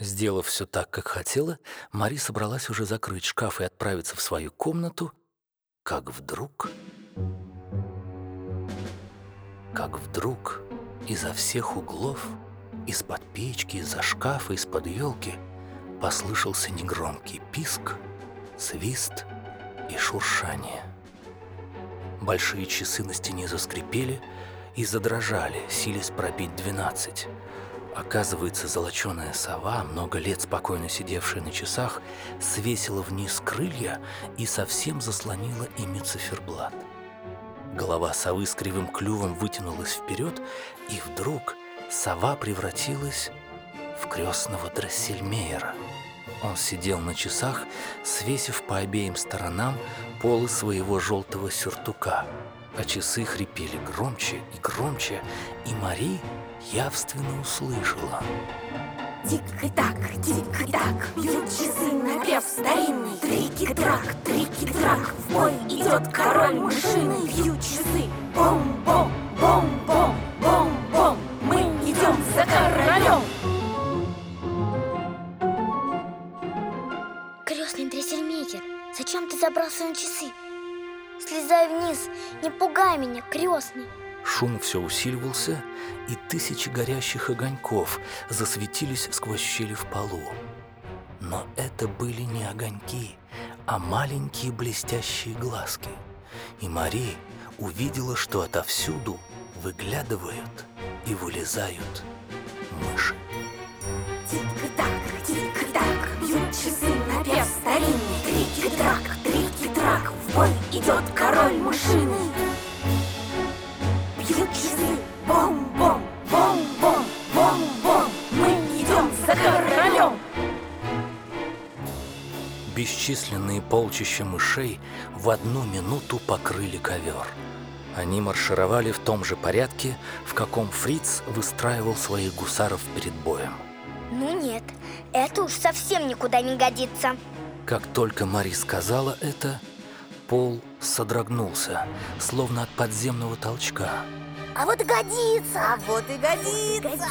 Сделав все так, как хотела, Мари собралась уже закрыть шкаф и отправиться в свою комнату, как вдруг... Как вдруг изо всех углов, из-под печки, из-за шкафа, из-под елки послышался негромкий писк, свист и шуршание. Большие часы на стене заскрипели и задрожали, сились пробить двенадцать. Оказывается, золоченая сова, много лет спокойно сидевшая на часах, свесила вниз крылья и совсем заслонила ими циферблат. Голова совы с кривым клювом вытянулась вперед, и вдруг сова превратилась в крестного Драссельмейера. Он сидел на часах, свесив по обеим сторонам полы своего желтого сюртука, а часы хрипели громче и громче, и Мари явственно услышала. Тик-так, тик-так, бьют часы напев старинный Трики-трак, трики-трак, в бой идет король машины Бьют часы, бом-бом, бом-бом, бом-бом Мы идем за королем Крестный дрессельмейкер, зачем ты забрался на часы? Слезай вниз, не пугай меня, крестный Шум все усиливался, и тысячи горящих огоньков засветились сквозь щели в полу. Но это были не огоньки, а маленькие блестящие глазки. И Мари увидела, что отовсюду выглядывают и вылезают мыши. Тик-так, тик-так, бьют часы напев старинный Трики-трак, трики-трак, в бой идет король машины Бьют часы, бом-бом, бом-бом, бом-бом. Мы идем за королем. Бесчисленные полчища мышей в одну минуту покрыли ковер. Они маршировали в том же порядке, в каком Фриц выстраивал своих гусаров перед боем. Ну нет, это уж совсем никуда не годится. Как только Мари сказала это, пол содрогнулся, словно от подземного толчка. А вот и годится А вот и годится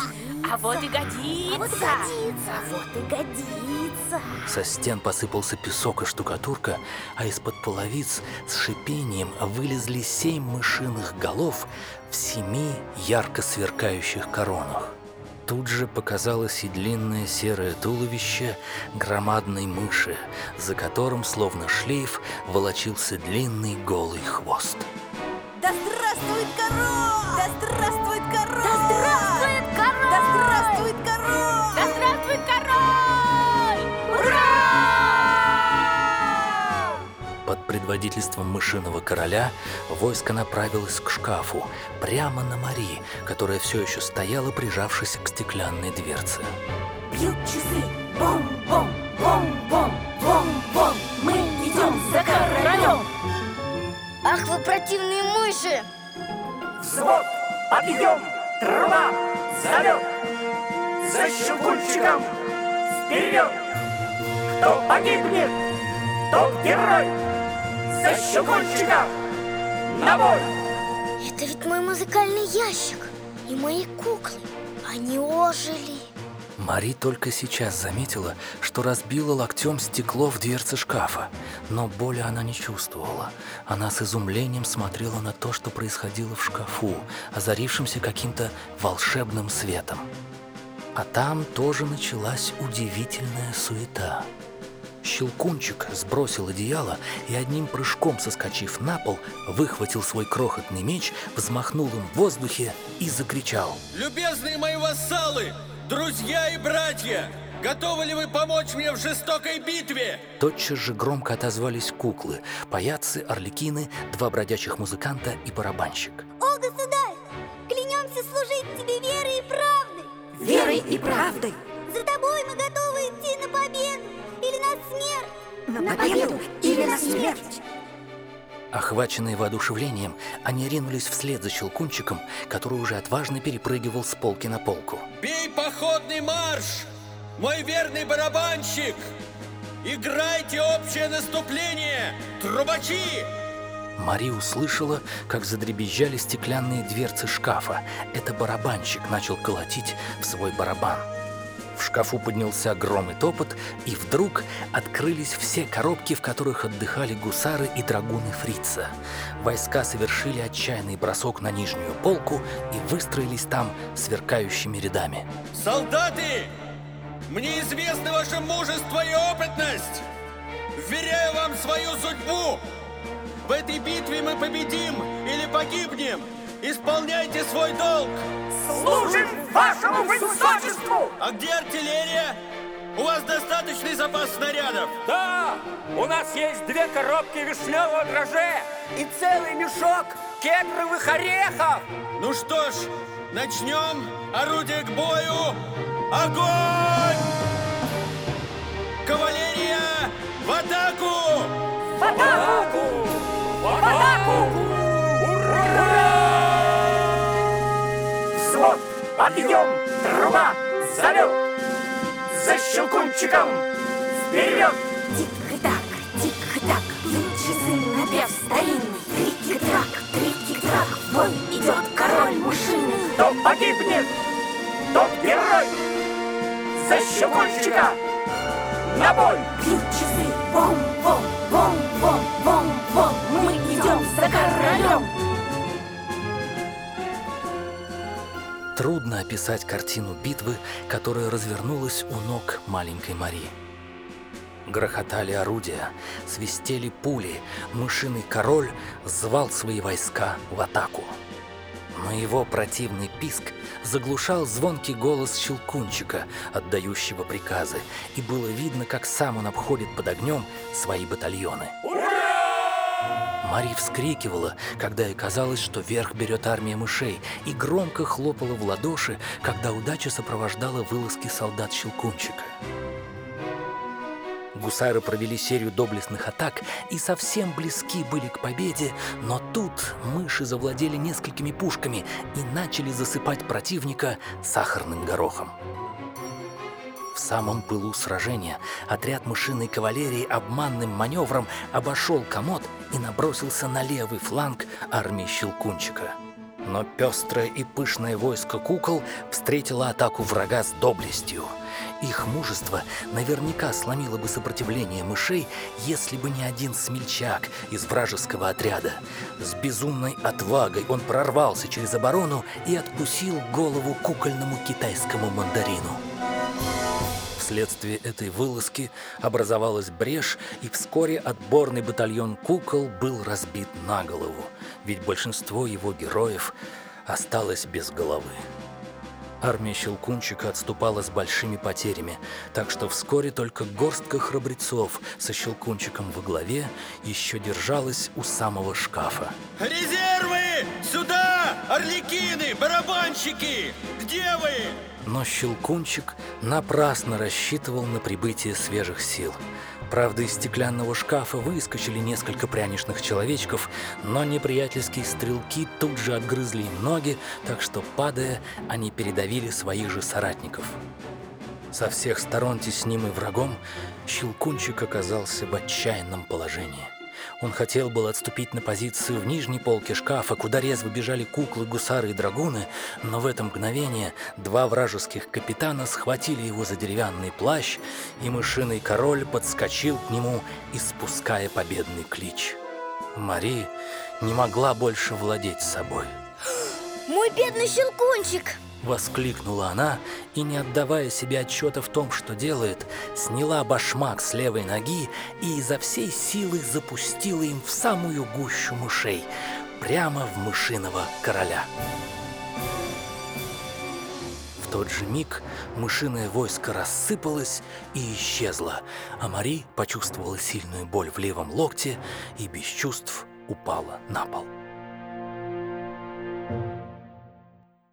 А вот и годится. А вот и годится А вот и годится Со стен посыпался песок и штукатурка, а из-под половиц с шипением вылезли семь мышиных голов в семи ярко сверкающих коронах. Тут же показалось и длинное серое туловище громадной мыши, за которым, словно шлейф, волочился длинный голый хвост. Да здравствует король! Да здравствует король! Да здравствует предводительством мышиного короля войско направилось к шкафу, прямо на Мари, которая все еще стояла, прижавшись к стеклянной дверце. Бьют часы, бом-бом, бом-бом, бом-бом Мы идем за королем Ах вы противные мыши! Взвод, подъем, труба, залет За щелкунчиком вперед Кто погибнет, тот герой За щелкунчика на бой Это ведь мой музыкальный ящик и мои куклы Они ожили Мари только сейчас заметила, что разбила локтем стекло в дверце шкафа, но боли она не чувствовала. Она с изумлением смотрела на то, что происходило в шкафу, озарившемся каким-то волшебным светом. А там тоже началась удивительная суета. Щелкунчик сбросил одеяло и одним прыжком соскочив на пол, выхватил свой крохотный меч, взмахнул им в воздухе и закричал. Любезные мои вассалы, друзья и братья, готовы ли вы помочь мне в жестокой битве? Тотчас же громко отозвались куклы, паяцы, орликины, два бродячих музыканта и барабанщик. О, государь! Клянемся служить тебе верой и правдой Верой и правдой За тобой мы готовы идти на На победу или на смерть Охваченные воодушевлением, они ринулись вслед за Щелкунчиком, который уже отважно перепрыгивал с полки на полку. Бей походный марш! Мой верный барабанщик! Играйте общее наступление! Трубачи! Мари услышала, как задребезжали стеклянные дверцы шкафа. Это барабанщик начал колотить в свой барабан. В шкафу поднялся гром и топот, и вдруг открылись все коробки, в которых отдыхали гусары и драгуны фрица. Войска совершили отчаянный бросок на нижнюю полку и выстроились там сверкающими рядами. Солдаты! Мне известно ваше мужество и опытность! Вверяю вам свою судьбу! В этой битве мы победим или погибнем! Исполняйте свой долг! Служим вашему высочеству! А где артиллерия? У вас достаточный запас снарядов? Да! У нас есть две коробки вишневого дроже и целый мешок кедровых орехов! Ну что ж, начнем. Орудие к бою. Огонь! Взвод! Подъем! Труба! Залет! За щелкунчиком! Вперед! Тик-так, тик-так, часы напев старинный. Трик-трак, трик-трак, в бой идет король мышиный. Кто погибнет, тот герой! За щелкунчика! На бой! Часы, бом-бом, бом-бом, бом-бом. Мы идем за королем. Трудно описать картину битвы, которая развернулась у ног маленькой Марии. Грохотали орудия, свистели пули, мышиный король звал свои войска в атаку. Но его противный писк заглушал звонкий голос Щелкунчика, отдающего приказы, и было видно, как сам он обходит под огнем свои батальоны. Мари вскрикивала, когда ей казалось, что верх берет армия мышей, и громко хлопала в ладоши, когда удача сопровождала вылазки солдат Щелкунчика. Гусары провели серию доблестных атак и совсем близки были к победе, но тут мыши завладели несколькими пушками и начали засыпать противника сахарным горохом. В самом пылу сражения отряд мышиной кавалерии обманным маневром обошел комод и набросился на левый фланг армии Щелкунчика. Но пестрое и пышное войско кукол встретило атаку врага с доблестью. Их мужество наверняка сломило бы сопротивление мышей, если бы не один смельчак из вражеского отряда. С безумной отвагой он прорвался через оборону и откусил голову кукольному китайскому мандарину. Вследствие этой вылазки образовалась брешь, и вскоре отборный батальон кукол был разбит на голову, ведь большинство его героев осталось без головы. Армия Щелкунчика отступала с большими потерями, так что вскоре только горстка храбрецов со Щелкунчиком во главе еще держалась у самого шкафа. Резервы! Сюда! Орликины! Барабанщики! Где вы? Но Щелкунчик напрасно рассчитывал на прибытие свежих сил. Правда, из стеклянного шкафа выскочили несколько пряничных человечков, но неприятельские стрелки тут же отгрызли им ноги, так что, падая, они передавили своих же соратников. Со всех сторон теснимый врагом, Щелкунчик оказался в отчаянном положении. Он хотел был отступить на позицию в нижней полке шкафа, куда резво бежали куклы, гусары и драгуны, но в это мгновение два вражеских капитана схватили его за деревянный плащ, и мышиный король подскочил к нему, испуская победный клич. Мари не могла больше владеть собой. Мой бедный щелкунчик! Воскликнула она и, не отдавая себе отчета в том, что делает, сняла башмак с левой ноги и изо всей силы запустила им в самую гущу мышей, прямо в мышиного короля. В тот же миг мышиное войско рассыпалось и исчезло, а Мари почувствовала сильную боль в левом локте и без чувств упала на пол.